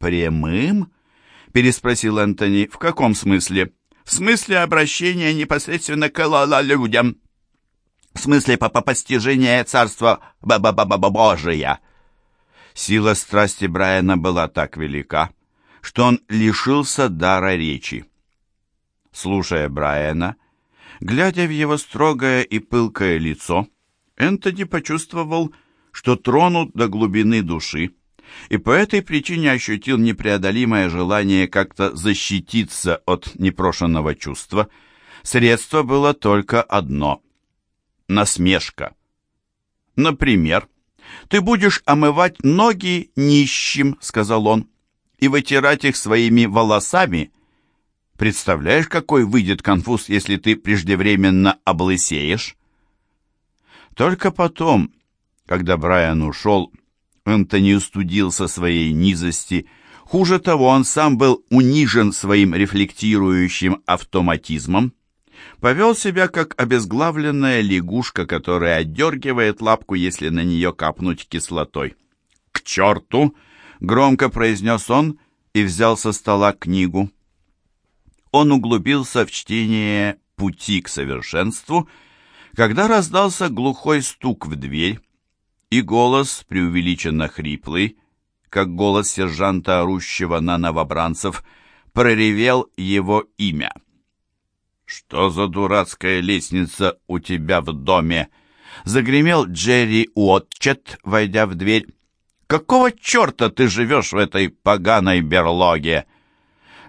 «Прямым?» — переспросил Энтони. «В каком смысле?» «В смысле обращения непосредственно к людям. В смысле по постижения царства б -б -б -б Божия». Сила страсти Брайана была так велика, что он лишился дара речи. Слушая Брайана, глядя в его строгое и пылкое лицо, Энтони почувствовал, что тронут до глубины души, и по этой причине ощутил непреодолимое желание как-то защититься от непрошенного чувства. Средство было только одно — насмешка. Например, «Ты будешь омывать ноги нищим», — сказал он, «и вытирать их своими волосами». Представляешь, какой выйдет конфуз, если ты преждевременно облысеешь? Только потом, когда Брайан ушел, Энтони устудился своей низости. Хуже того, он сам был унижен своим рефлектирующим автоматизмом. Повел себя, как обезглавленная лягушка, которая отдергивает лапку, если на нее капнуть кислотой. «К черту!» — громко произнес он и взял со стола книгу. Он углубился в чтение «Пути к совершенству», когда раздался глухой стук в дверь, и голос, преувеличенно хриплый, как голос сержанта, орущего на новобранцев, проревел его имя. «Что за дурацкая лестница у тебя в доме?» Загремел Джерри Уотчет, войдя в дверь. «Какого черта ты живешь в этой поганой берлоге?»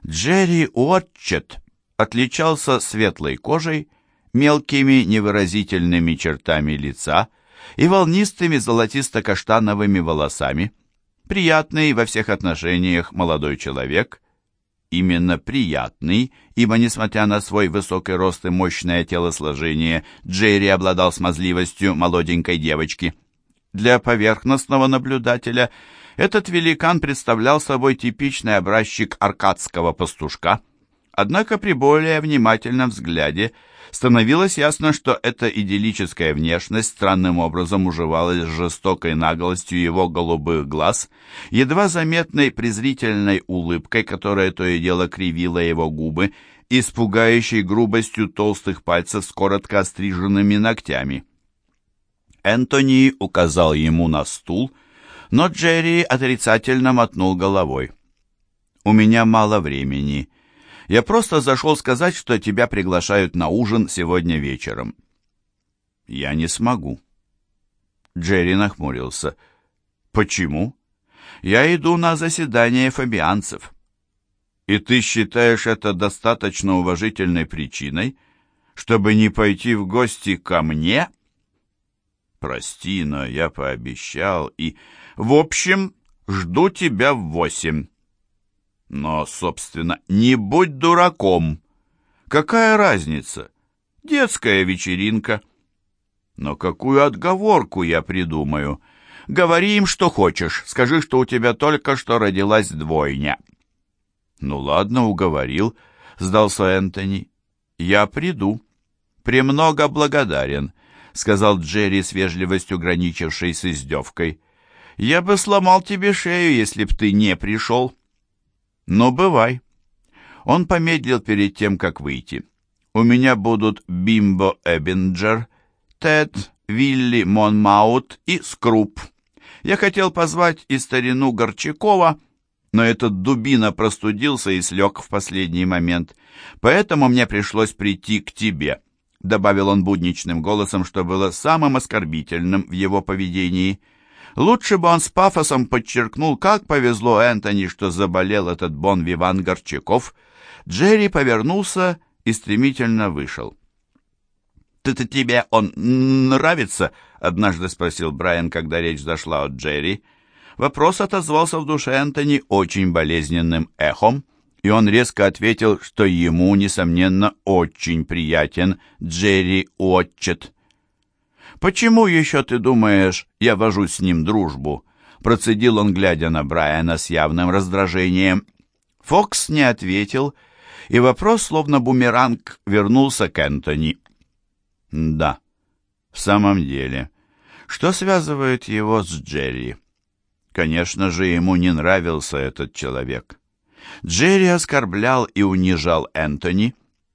Джерри Уотчет отличался светлой кожей, мелкими невыразительными чертами лица и волнистыми золотисто-каштановыми волосами. Приятный во всех отношениях молодой человек, именно приятный, ибо, несмотря на свой высокий рост и мощное телосложение, Джерри обладал смазливостью молоденькой девочки. Для поверхностного наблюдателя этот великан представлял собой типичный образчик аркадского пастушка. Однако при более внимательном взгляде – становилось ясно, что эта идиллическая внешность странным образом уживалась с жестокой наглостью его голубых глаз, едва заметной презрительной улыбкой, которая то и дело кривила его губы, и с грубостью толстых пальцев с коротко остриженными ногтями. Энтони указал ему на стул, но Джерри отрицательно мотнул головой. «У меня мало времени», я просто зашел сказать, что тебя приглашают на ужин сегодня вечером». «Я не смогу». Джерри нахмурился. «Почему?» «Я иду на заседание фабианцев». «И ты считаешь это достаточно уважительной причиной, чтобы не пойти в гости ко мне?» «Прости, но я пообещал и...» «В общем, жду тебя в восемь». Но, собственно, не будь дураком. Какая разница? Детская вечеринка. Но какую отговорку я придумаю? Говори им, что хочешь. Скажи, что у тебя только что родилась двойня. Ну ладно, уговорил, сдался Энтони. Я приду. Премного благодарен, сказал Джерри с вежливостью, граничившей с издевкой. Я бы сломал тебе шею, если б ты не пришел. «Ну, бывай». Он помедлил перед тем, как выйти. «У меня будут Бимбо Эббинджер, Тед, Вилли Монмаут и Скруп. Я хотел позвать и старину Горчакова, но этот дубина простудился и слег в последний момент. Поэтому мне пришлось прийти к тебе», — добавил он будничным голосом, что было самым оскорбительным в его поведении — Лучше бы он с пафосом подчеркнул, как повезло Энтони, что заболел этот бон-виван Горчаков. Джерри повернулся и стремительно вышел. «Ты-то тебе он нравится?» — однажды спросил Брайан, когда речь зашла о Джерри. Вопрос отозвался в душе Энтони очень болезненным эхом, и он резко ответил, что ему, несомненно, очень приятен Джерри Уотчет. «Почему еще, ты думаешь, я вожу с ним дружбу?» Процедил он, глядя на Брайана с явным раздражением. Фокс не ответил, и вопрос, словно бумеранг, вернулся к Энтони. «Да, в самом деле, что связывает его с Джерри?» Конечно же, ему не нравился этот человек. Джерри оскорблял и унижал Энтони,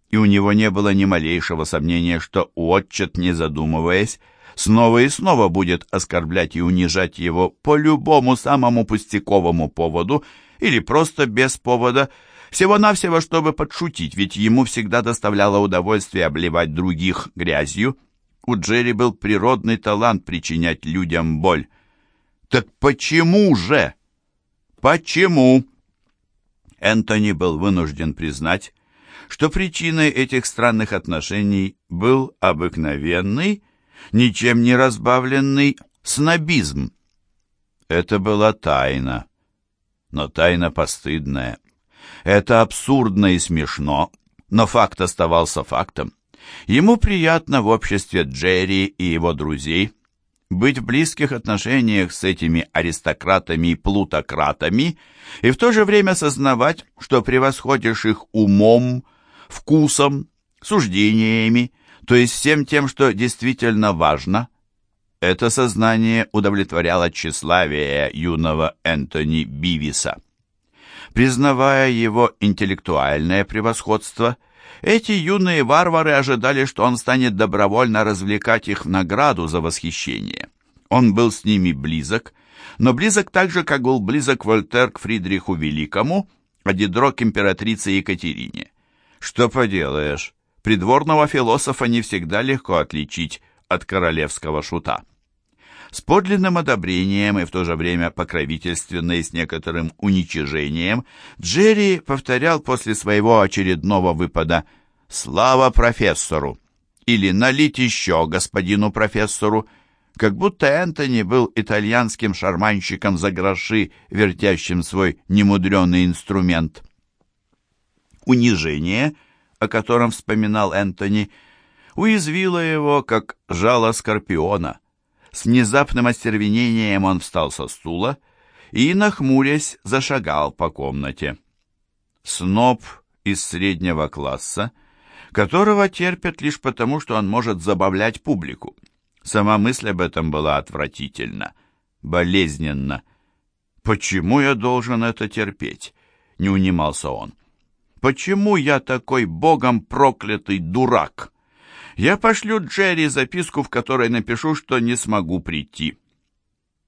и у него не было ни малейшего сомнения, что Уотчет, не задумываясь, снова и снова будет оскорблять и унижать его по любому самому пустяковому поводу или просто без повода, всего-навсего, чтобы подшутить, ведь ему всегда доставляло удовольствие обливать других грязью. У Джерри был природный талант причинять людям боль. Так почему же? Почему? Энтони был вынужден признать, что причиной этих странных отношений был обыкновенный, ничем не разбавленный снобизм. Это была тайна, но тайна постыдная. Это абсурдно и смешно, но факт оставался фактом. Ему приятно в обществе Джерри и его друзей быть в близких отношениях с этими аристократами и плутократами и в то же время сознавать, что превосходишь их умом, вкусом, суждениями, то есть всем тем, что действительно важно. Это сознание удовлетворяло тщеславие юного Энтони Бивиса. Признавая его интеллектуальное превосходство, эти юные варвары ожидали, что он станет добровольно развлекать их в награду за восхищение. Он был с ними близок, но близок так же, как был близок Вольтер к Фридриху Великому, а Дидро к императрице Екатерине. Что поделаешь, придворного философа не всегда легко отличить от королевского шута. С подлинным одобрением и в то же время покровительственно и с некоторым уничижением Джерри повторял после своего очередного выпада «Слава профессору!» или «Налить еще господину профессору!» как будто Энтони был итальянским шарманщиком за гроши, вертящим свой немудренный инструмент. Унижение, о котором вспоминал Энтони, уязвило его, как жало скорпиона — с внезапным остервенением он встал со стула и, нахмурясь, зашагал по комнате. Сноб из среднего класса, которого терпят лишь потому, что он может забавлять публику. Сама мысль об этом была отвратительна, болезненна. «Почему я должен это терпеть?» — не унимался он. «Почему я такой богом проклятый дурак?» Я пошлю Джерри записку, в которой напишу, что не смогу прийти.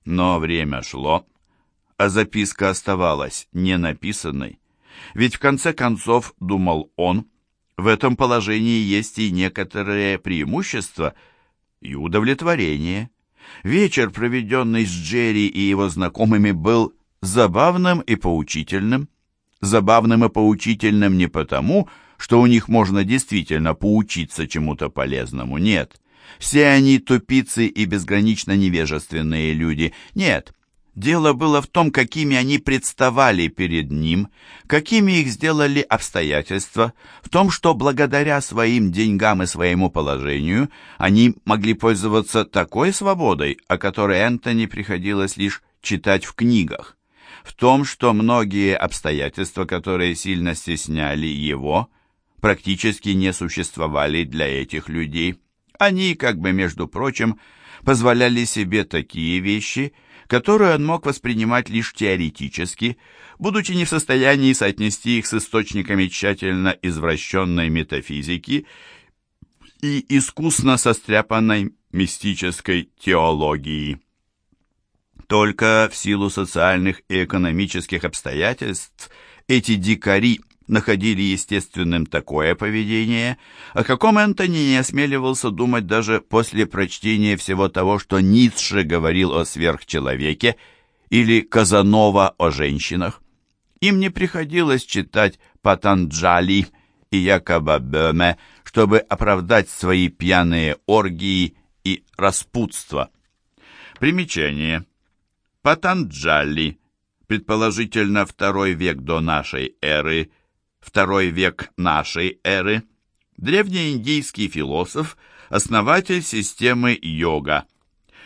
Но время шло, а записка оставалась не написанной. Ведь в конце концов, думал он, в этом положении есть и некоторые преимущества и удовлетворение. Вечер, проведенный с Джерри и его знакомыми, был забавным и поучительным. Забавным и поучительным не потому, что у них можно действительно поучиться чему-то полезному. Нет. Все они тупицы и безгранично невежественные люди. Нет. Дело было в том, какими они представали перед ним, какими их сделали обстоятельства, в том, что благодаря своим деньгам и своему положению они могли пользоваться такой свободой, о которой Энтони приходилось лишь читать в книгах, в том, что многие обстоятельства, которые сильно стесняли его, практически не существовали для этих людей. Они, как бы между прочим, позволяли себе такие вещи, которые он мог воспринимать лишь теоретически, будучи не в состоянии соотнести их с источниками тщательно извращенной метафизики и искусно состряпанной мистической теологии. Только в силу социальных и экономических обстоятельств эти дикари находили естественным такое поведение, о каком Энтони не осмеливался думать даже после прочтения всего того, что Ницше говорил о сверхчеловеке или Казанова о женщинах. Им не приходилось читать Патанджали и Якоба Бöhme, чтобы оправдать свои пьяные оргии и распутство. Примечание. Патанджали, предположительно второй век до нашей эры, второй век нашей эры, древнеиндийский философ, основатель системы йога.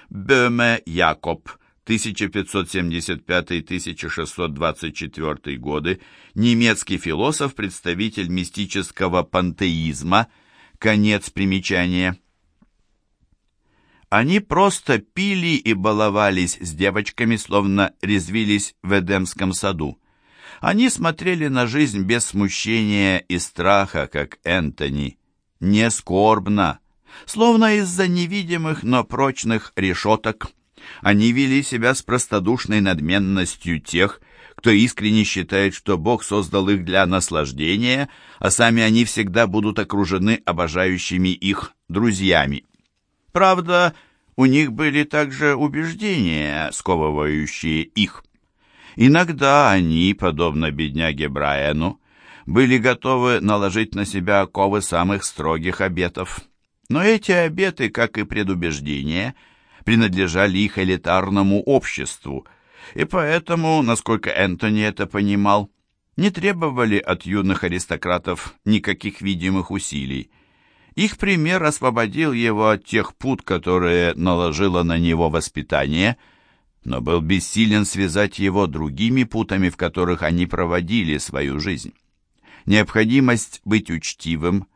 Бöhme Якоб, 1575-1624 годы, немецкий философ, представитель мистического пантеизма, конец примечания. Они просто пили и баловались с девочками, словно резвились в Эдемском саду. Они смотрели на жизнь без смущения и страха, как Энтони, не скорбно, словно из-за невидимых, но прочных решеток. Они вели себя с простодушной надменностью тех, кто искренне считает, что Бог создал их для наслаждения, а сами они всегда будут окружены обожающими их друзьями. Правда, у них были также убеждения, сковывающие их. Иногда они, подобно бедняге Брайану, были готовы наложить на себя оковы самых строгих обетов. Но эти обеты, как и предубеждения, принадлежали их элитарному обществу, и поэтому, насколько Энтони это понимал, не требовали от юных аристократов никаких видимых усилий. Их пример освободил его от тех пут, которые наложило на него воспитание – но был бессилен связать его другими путами, в которых они проводили свою жизнь. Необходимость быть учтивым,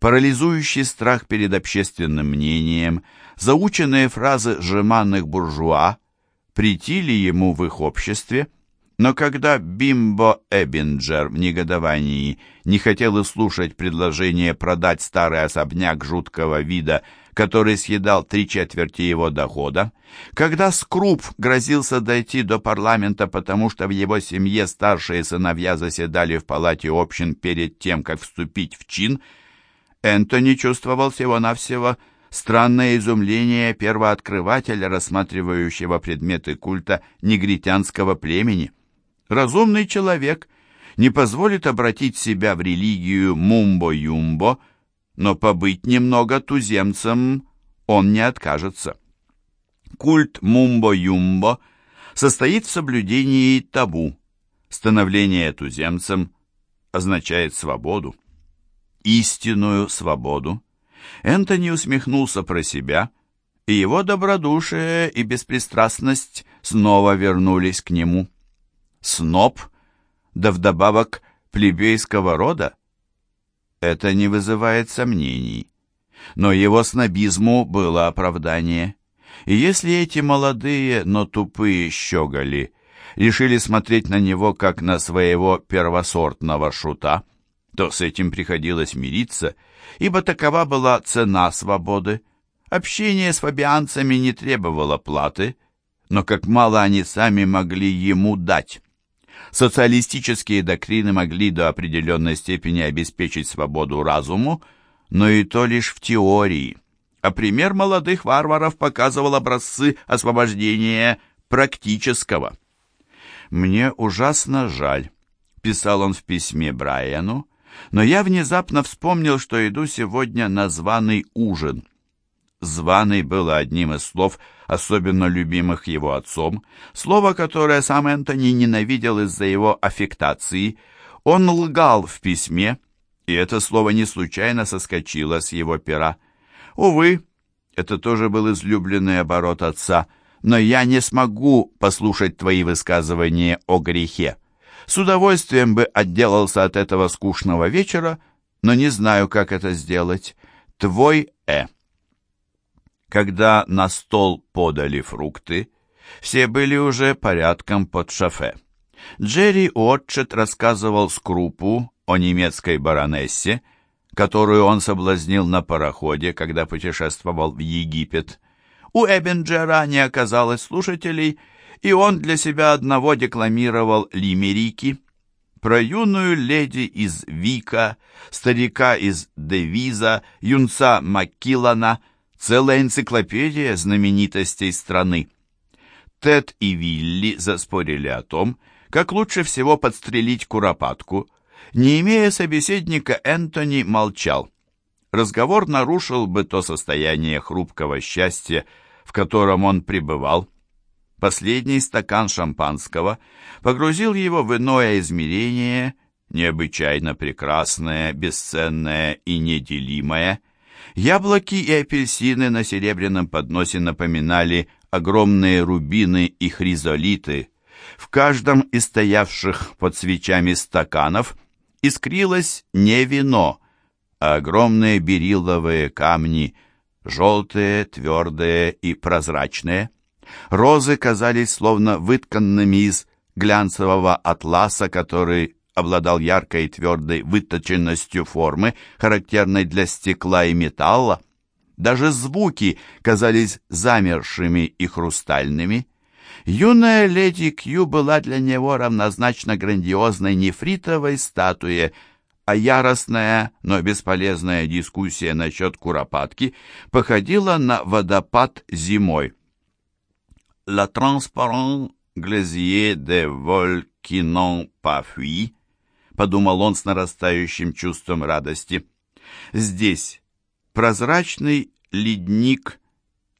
парализующий страх перед общественным мнением, заученные фразы жеманных буржуа притили ему в их обществе, но когда Бимбо Эббинджер в негодовании не хотел и слушать предложение продать старый особняк жуткого вида который съедал три четверти его дохода, когда Скруп грозился дойти до парламента, потому что в его семье старшие сыновья заседали в палате общин перед тем, как вступить в чин, Энтони чувствовал всего-навсего странное изумление первооткрывателя, рассматривающего предметы культа негритянского племени. Разумный человек не позволит обратить себя в религию Мумбо-Юмбо, но побыть немного туземцем он не откажется. Культ Мумбо-Юмбо состоит в соблюдении табу. Становление туземцем означает свободу. Истинную свободу. Энтони усмехнулся про себя, и его добродушие и беспристрастность снова вернулись к нему. Сноб, да вдобавок плебейского рода? Это не вызывает сомнений. Но его снобизму было оправдание. И если эти молодые, но тупые щеголи решили смотреть на него как на своего первосортного шута, то с этим приходилось мириться, ибо такова была цена свободы. Общение с фабианцами не требовало платы, но как мало они сами могли ему дать. Социалистические доктрины могли до определенной степени обеспечить свободу разуму, но и то лишь в теории. А пример молодых варваров показывал образцы освобождения практического. «Мне ужасно жаль», — писал он в письме Брайану, «но я внезапно вспомнил, что иду сегодня на званый ужин». «Званый» было одним из слов, особенно любимых его отцом, слово, которое сам Энтони ненавидел из-за его аффектации. Он лгал в письме, и это слово не случайно соскочило с его пера. Увы, это тоже был излюбленный оборот отца, но я не смогу послушать твои высказывания о грехе. С удовольствием бы отделался от этого скучного вечера, но не знаю, как это сделать. Твой Э. Когда на стол подали фрукты, все были уже порядком под шофе. Джерри Уотчет рассказывал Скрупу о немецкой баронессе, которую он соблазнил на пароходе, когда путешествовал в Египет. У Эббинджера не оказалось слушателей, и он для себя одного декламировал лимерики. Про юную леди из Вика, старика из Девиза, юнца Маккилана — целая энциклопедия знаменитостей страны. Тед и Вилли заспорили о том, как лучше всего подстрелить куропатку. Не имея собеседника, Энтони молчал. Разговор нарушил бы то состояние хрупкого счастья, в котором он пребывал. Последний стакан шампанского погрузил его в иное измерение, необычайно прекрасное, бесценное и неделимое – Яблоки и апельсины на серебряном подносе напоминали огромные рубины и хризолиты. В каждом из стоявших под свечами стаканов искрилось не вино, а огромные берилловые камни, желтые, твердые и прозрачные. Розы казались словно вытканными из глянцевого атласа, который обладал яркой и твердой выточенностью формы, характерной для стекла и металла. Даже звуки казались замершими и хрустальными. Юная леди Кью была для него равнозначна грандиозной нефритовой статуе, а яростная, но бесполезная дискуссия насчет куропатки походила на водопад зимой. «La transparent glacier de vol qui n'ont pas fui», подумал он с нарастающим чувством радости. «Здесь прозрачный ледник,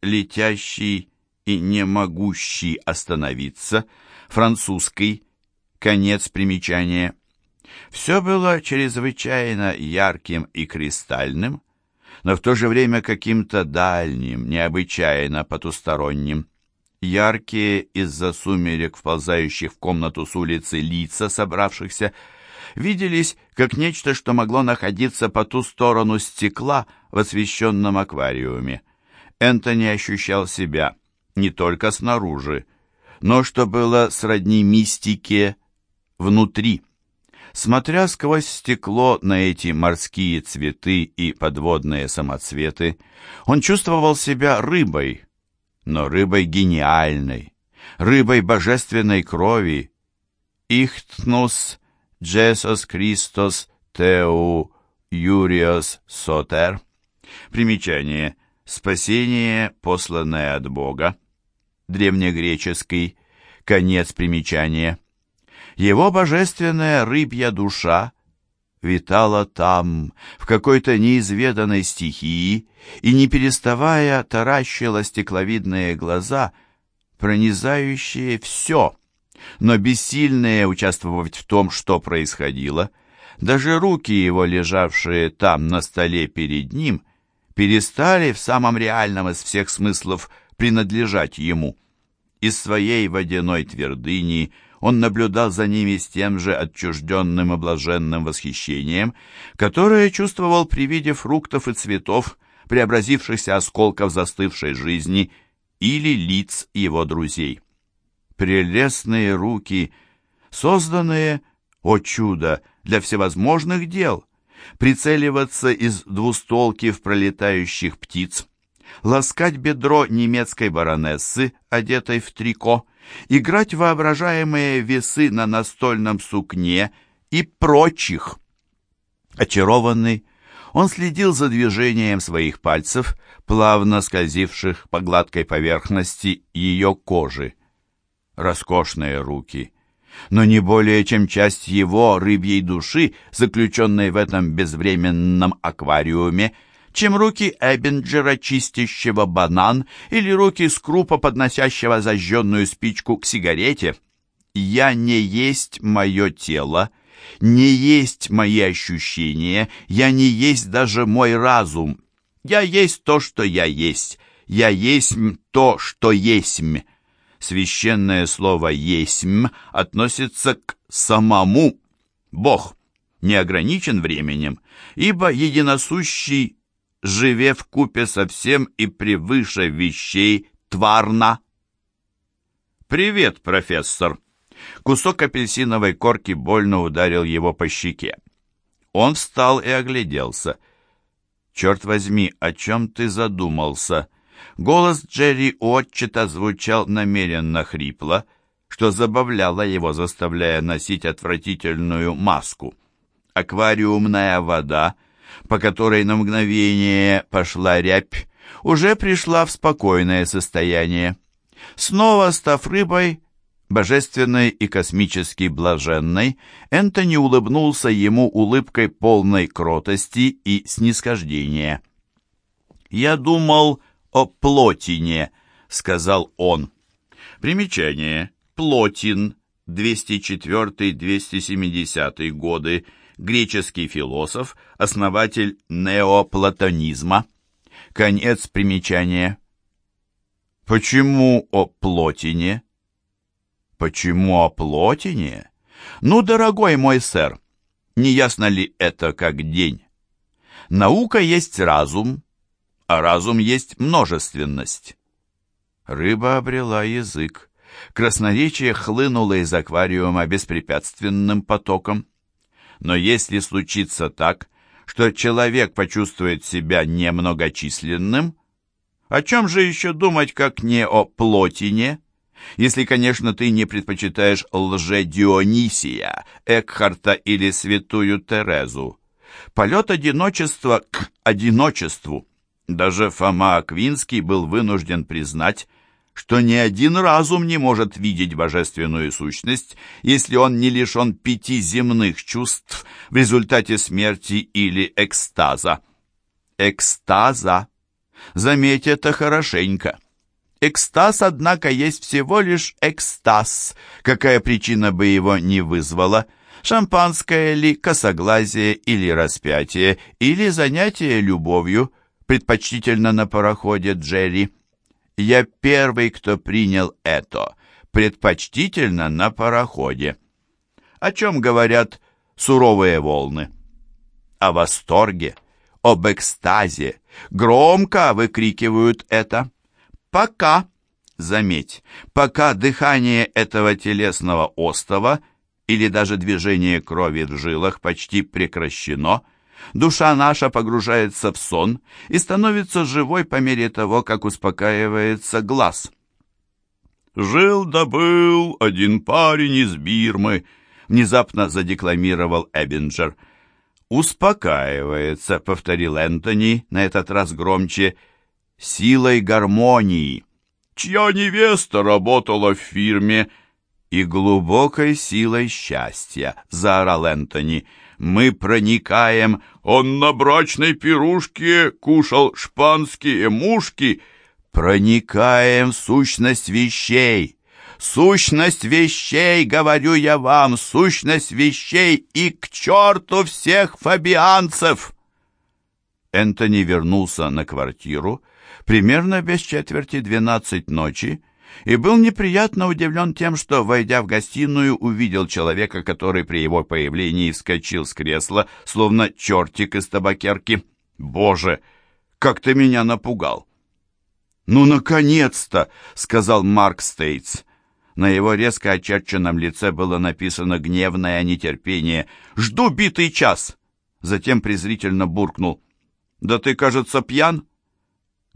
летящий и не могущий остановиться, французский, конец примечания. Все было чрезвычайно ярким и кристальным, но в то же время каким-то дальним, необычайно потусторонним. Яркие из-за сумерек, вползающих в комнату с улицы лица собравшихся, виделись как нечто, что могло находиться по ту сторону стекла в освещенном аквариуме. Энтони ощущал себя не только снаружи, но, что было сродни мистике, внутри. Смотря сквозь стекло на эти морские цветы и подводные самоцветы, он чувствовал себя рыбой, но рыбой гениальной, рыбой божественной крови. Ихтнус Джесос Христос Теу Юриос Сотер. Примечание. Спасение, посланное от Бога древнегреческий, конец примечания. Его божественная рыбья душа витала там, в какой-то неизведанной стихии, и, не переставая, таращила стекловидные глаза, пронизающие все, но бессильные участвовать в том, что происходило. Даже руки его, лежавшие там на столе перед ним, перестали в самом реальном из всех смыслов принадлежать ему. Из своей водяной твердыни он наблюдал за ними с тем же отчужденным и блаженным восхищением, которое чувствовал при виде фруктов и цветов, преобразившихся осколков застывшей жизни или лиц его друзей. Прелестные руки, созданные, о чудо, для всевозможных дел, прицеливаться из двустолки в пролетающих птиц, ласкать бедро немецкой баронессы, одетой в трико, играть воображаемые весы на настольном сукне и прочих. Очарованный, он следил за движением своих пальцев, плавно скользивших по гладкой поверхности ее кожи. Роскошные руки, но не более чем часть его рыбьей души, заключенной в этом безвременном аквариуме, чем руки Эббинджера, чистящего банан, или руки Скрупа, подносящего зажженную спичку к сигарете. «Я не есть мое тело», не есть мои ощущения, я не есть даже мой разум. Я есть то, что я есть. Я есть то, что есмь. Священное слово «есмь» относится к самому. Бог не ограничен временем, ибо единосущий живе в купе со всем и превыше вещей тварно. «Привет, профессор!» Кусок апельсиновой корки больно ударил его по щеке. Он встал и огляделся. «Черт возьми, о чем ты задумался?» Голос Джерри отчета звучал намеренно хрипло, что забавляло его, заставляя носить отвратительную маску. Аквариумная вода по которой на мгновение пошла рябь, уже пришла в спокойное состояние. Снова став рыбой, божественной и космически блаженной, Энтони улыбнулся ему улыбкой полной кротости и снисхождения. «Я думал о Плотине», — сказал он. Примечание. Плотин, 204-270 годы, греческий философ, основатель неоплатонизма. Конец примечания. Почему о Плотине? Почему о Плотине? Ну, дорогой мой сэр, не ясно ли это как день? Наука есть разум, а разум есть множественность. Рыба обрела язык. Красноречие хлынуло из аквариума беспрепятственным потоком. Но если случится так, что человек почувствует себя немногочисленным, о чем же еще думать, как не о плотине? Если, конечно, ты не предпочитаешь лже-Дионисия, Экхарта или святую Терезу. Полет одиночества к одиночеству. Даже Фома Аквинский был вынужден признать, что ни один разум не может видеть божественную сущность, если он не лишен пяти земных чувств в результате смерти или экстаза. Экстаза. Заметь это хорошенько. Экстаз, однако, есть всего лишь экстаз, какая причина бы его не вызвала. Шампанское ли, косоглазие или распятие, или занятие любовью, предпочтительно на пароходе Джерри. Я первый, кто принял это, предпочтительно на пароходе. О чем говорят суровые волны? О восторге, об экстазе. Громко выкрикивают это. Пока, заметь, пока дыхание этого телесного остова или даже движение крови в жилах почти прекращено – Душа наша погружается в сон и становится живой по мере того, как успокаивается глаз. «Жил да был один парень из Бирмы», — внезапно задекламировал Эббинджер. «Успокаивается», — повторил Энтони, на этот раз громче, — «силой гармонии». «Чья невеста работала в фирме?» «И глубокой силой счастья», — заорал Энтони, — мы проникаем. Он на брачной пирушке кушал шпанские мушки. Проникаем в сущность вещей. Сущность вещей, говорю я вам, сущность вещей и к черту всех фабианцев!» Энтони вернулся на квартиру примерно без четверти двенадцать ночи, и был неприятно удивлен тем, что, войдя в гостиную, увидел человека, который при его появлении вскочил с кресла, словно чертик из табакерки. «Боже, как ты меня напугал!» «Ну, наконец-то!» — сказал Марк Стейтс. На его резко очерченном лице было написано гневное нетерпение. «Жду битый час!» Затем презрительно буркнул. «Да ты, кажется, пьян?»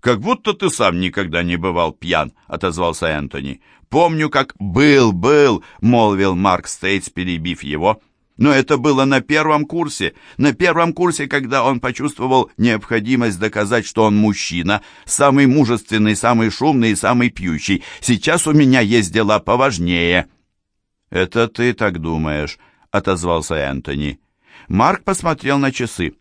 «Как будто ты сам никогда не бывал пьян», — отозвался Энтони. «Помню, как был, был», — молвил Марк Стейтс, перебив его. «Но это было на первом курсе. На первом курсе, когда он почувствовал необходимость доказать, что он мужчина, самый мужественный, самый шумный и самый пьющий. Сейчас у меня есть дела поважнее». «Это ты так думаешь», — отозвался Энтони. Марк посмотрел на часы.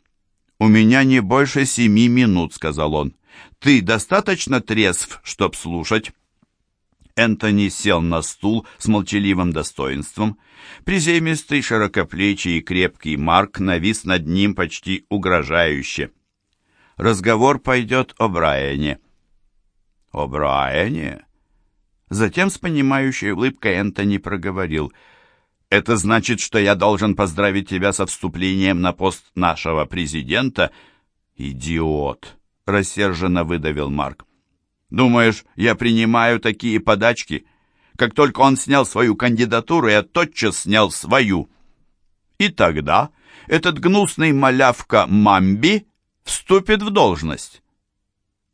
«У меня не больше семи минут», — сказал он. Ты достаточно трезв, чтоб слушать?» Энтони сел на стул с молчаливым достоинством. Приземистый, широкоплечий и крепкий Марк навис над ним почти угрожающе. Разговор пойдет о Брайане. «О Брайане?» Затем с понимающей улыбкой Энтони проговорил. «Это значит, что я должен поздравить тебя со вступлением на пост нашего президента?» «Идиот!» Рассерженно выдавил Марк. «Думаешь, я принимаю такие подачки? Как только он снял свою кандидатуру, я тотчас снял свою. И тогда этот гнусный малявка Мамби вступит в должность».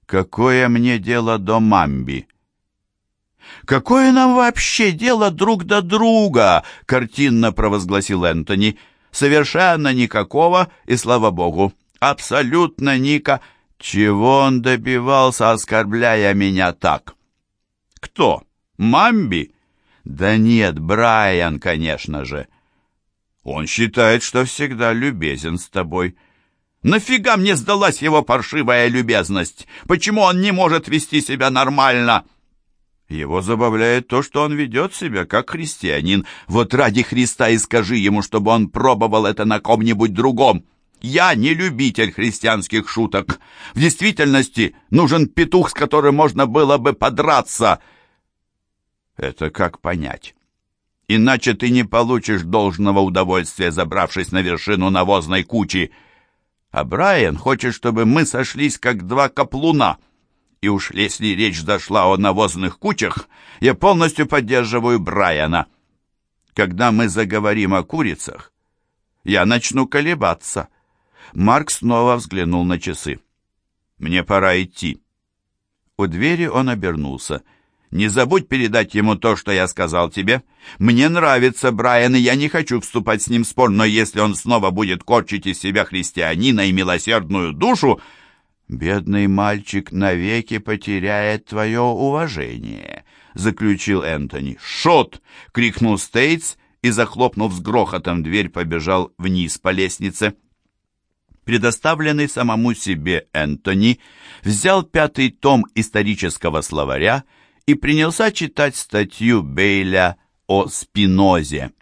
«Какое мне дело до Мамби?» «Какое нам вообще дело друг до друга?» — картинно провозгласил Энтони. «Совершенно никакого, и слава богу, абсолютно ника...» Чего он добивался, оскорбляя меня так? Кто? Мамби? Да нет, Брайан, конечно же. Он считает, что всегда любезен с тобой. Нафига мне сдалась его паршивая любезность? Почему он не может вести себя нормально? Его забавляет то, что он ведет себя как христианин. Вот ради Христа и скажи ему, чтобы он пробовал это на ком-нибудь другом. Я не любитель христианских шуток. В действительности нужен петух, с которым можно было бы подраться. Это как понять? Иначе ты не получишь должного удовольствия, забравшись на вершину навозной кучи. А Брайан хочет, чтобы мы сошлись как два каплуна. И уж если речь зашла о навозных кучах, я полностью поддерживаю Брайана. Когда мы заговорим о курицах, я начну колебаться. Марк снова взглянул на часы. «Мне пора идти». У двери он обернулся. «Не забудь передать ему то, что я сказал тебе. Мне нравится Брайан, и я не хочу вступать с ним в спор, но если он снова будет корчить из себя христианина и милосердную душу, бедный мальчик навеки потеряет твое уважение», — заключил Энтони. «Шот!» — крикнул Стейтс и, захлопнув с грохотом дверь, побежал вниз по лестнице предоставленный самому себе Энтони, взял пятый том исторического словаря и принялся читать статью Бейля о Спинозе.